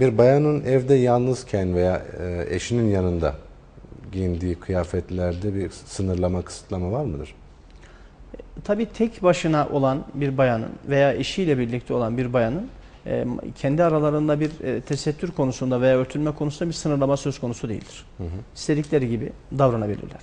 Bir bayanın evde yalnızken veya e, eşinin yanında giyindiği kıyafetlerde bir sınırlama, kısıtlama var mıdır? Tabii tek başına olan bir bayanın veya eşiyle birlikte olan bir bayanın kendi aralarında bir e, tesettür konusunda veya örtünme konusunda bir sınırlama söz konusu değildir. İstedikleri gibi davranabilirler.